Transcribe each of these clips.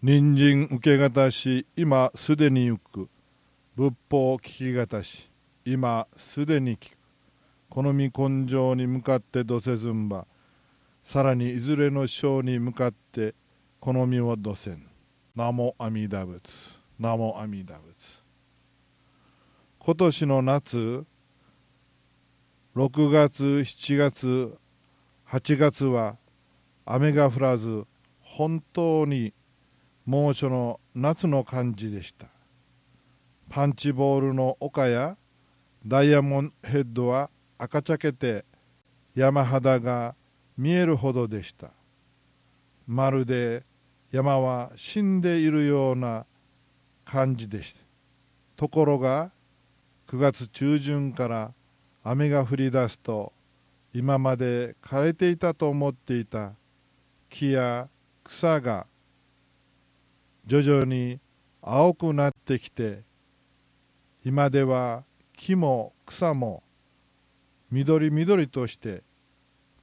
人参受け方し今すでに行く。仏法聞き方し今すでに聞く。この身根性に向かってどせずんば。さらにいずれの章に向かってこの身をどせん。名も阿弥陀仏。名も阿弥陀仏。今年の夏6月7月8月は雨が降らず本当に猛暑の夏の感じでした。パンチボールの丘やダイヤモンドヘッドは赤茶けて山肌が見えるほどでした。まるで山は死んでいるような感じでした。ところが9月中旬から雨が降り出すと今まで枯れていたと思っていた木や草が徐々に青くなってきて今では木も草も緑緑として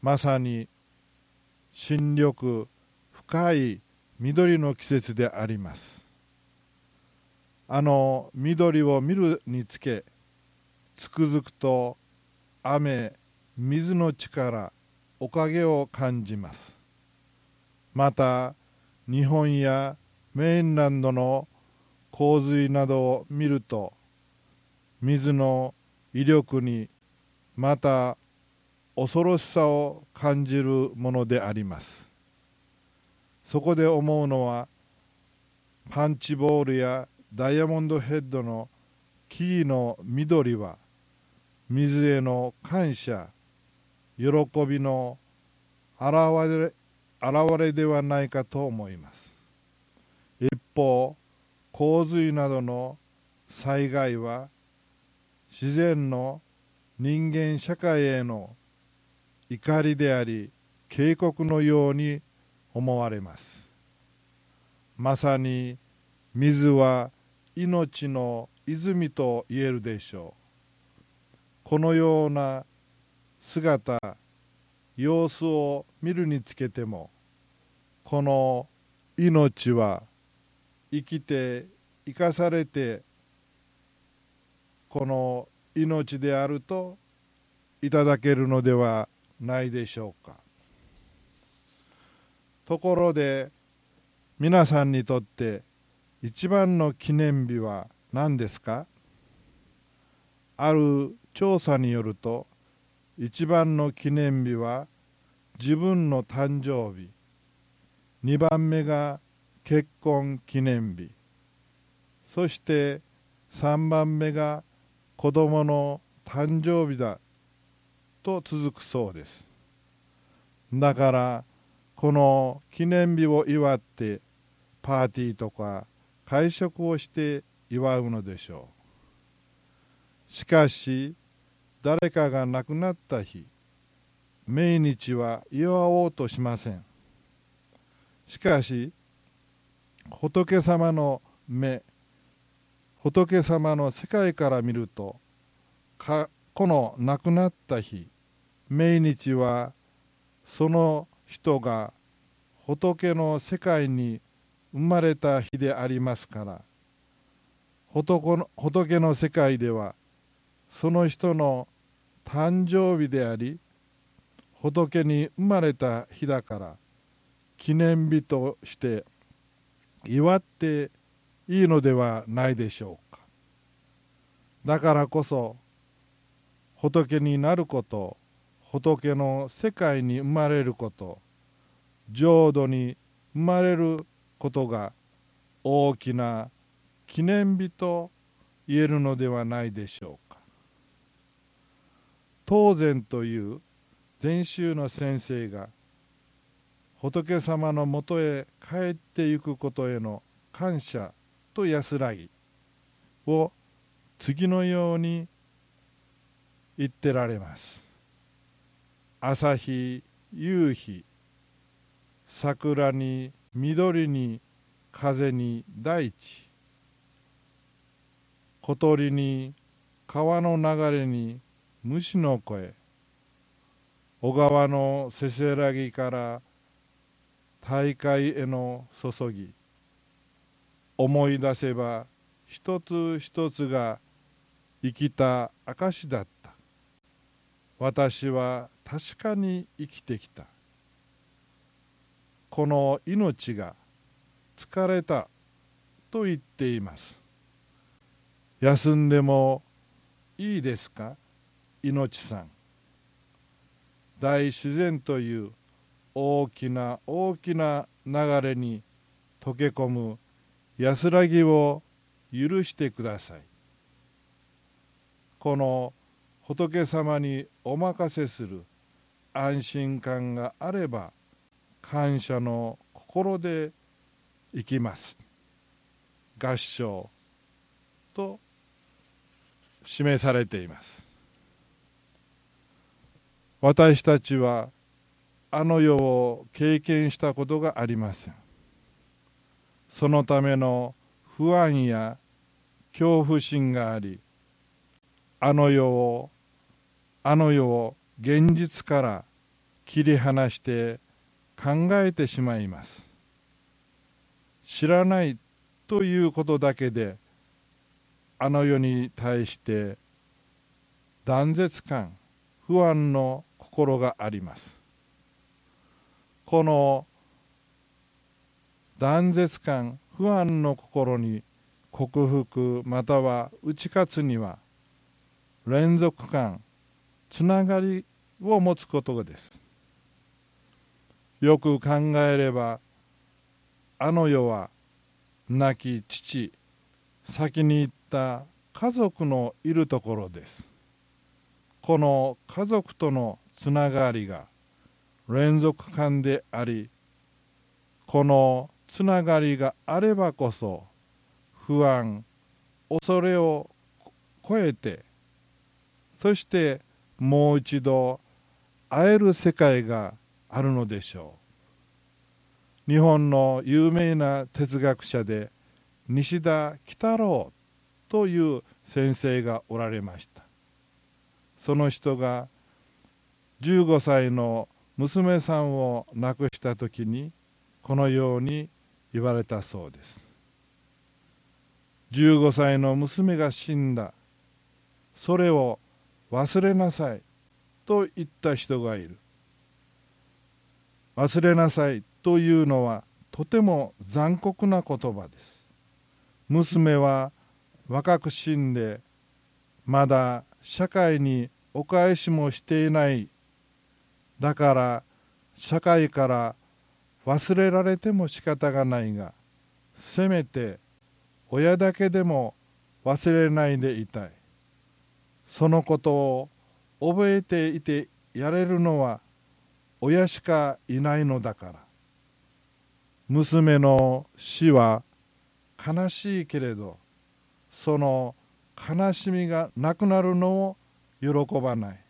まさに新緑深い緑の季節であります。あの緑を見るにつけつくづくと雨水の力おかげを感じます。また日本やメインランドの洪水などを見ると水の威力にまた恐ろしさを感じるものであります。そこで思うのはパンチボールやダイヤモンドヘッドの木々の緑は水への感謝喜びの現れ現れではないかと思います。一方洪水などの災害は自然の人間社会への怒りであり警告のように思われます。まさに水は命の泉と言えるでしょう。このような姿様子を見るにつけてもこの命は生きて生かされてこの命であるといただけるのではないでしょうか。ところで皆さんにとって一番の記念日は何ですか？ある調査によると一番の記念日は自分の誕生日。2番目が結婚記念日。そして3番目が子供の誕生日だと続くそうです。だからこの記念日を祝ってパーティーとか会食をして祝うのでしょう。しかし誰かが亡くなった日命日は祝おうとしません。しかし仏様の目仏様の世界から見るとこの亡くなった日命日はその人が仏の世界に生まれた日でありますから仏の世界ではその人の誕生日であり仏に生まれた日だから記念日として祝っていいのではないでしょうか。だからこそ仏になること仏の世界に生まれること浄土に生まれることが大きな記念日と言えるのではないでしょうか。当然という禅宗の先生が仏様のもとへ帰ってゆくことへの感謝と安らぎを次のように言ってられます。朝日夕日桜に緑に風に大地小鳥に川の流れに虫の声小川のせせらぎから大海への注ぎ思い出せば一つ一つが生きた証だった。私は確かに生きてきた。この命が疲れたと言っています。休んでもいいですか？命さん。大自然という大きな大きな流れに溶け込む安らぎを許してください。この仏様にお任せする安心感があれば感謝の心で生きます。合唱と示されています。私たちはあの世を経験したことがありません。そのための不安や恐怖心がありあの世をあの世を現実から切り離して考えてしまいます。知らないということだけであの世に対して断絶感不安の心があります。この断絶感不安の心に克服または打ち勝つには連続感つながりを持つことです。よく考えればあの世は亡き父先に行った家族のいるところです。この家族とのつながりが連続感でありこのつながりがあればこそ不安恐れを超えてそしてもう一度会える世界があるのでしょう。日本の有名な哲学者で西田喜太郎という先生がおられました。その人が15歳の娘さんを亡くした時にこのように言われたそうです。15歳の娘が死んだ。それを忘れなさいと言った人がいる。忘れなさいというのはとても残酷な言葉です。娘は若く死んでまだ社会にお返しもしていないだから社会から忘れられても仕方がないがせめて親だけでも忘れないでいたい。そのことを覚えていてやれるのは親しかいないのだから。娘の死は悲しいけれどその悲しみがなくなるのを喜ばない。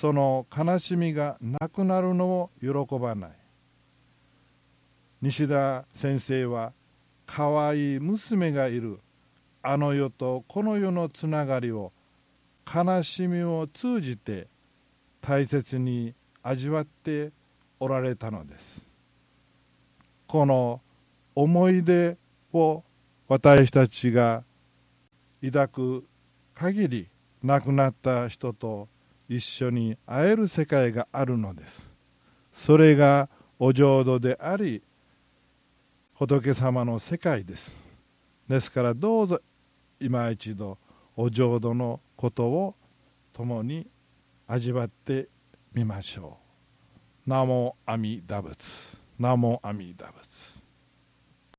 その悲しみがなくなるのを喜ばない。西田先生はかわいい娘がいる。あの世とこの世のつながりを悲しみを通じて大切に味わっておられたのです。この思い出を私たちが抱く限り亡くなった人と一緒に会える世界があるのですそれがお浄土であり仏様の世界ですですからどうぞ今一度お浄土のことを共に味わってみましょう。ナモアミダ仏。ナモアミダ仏。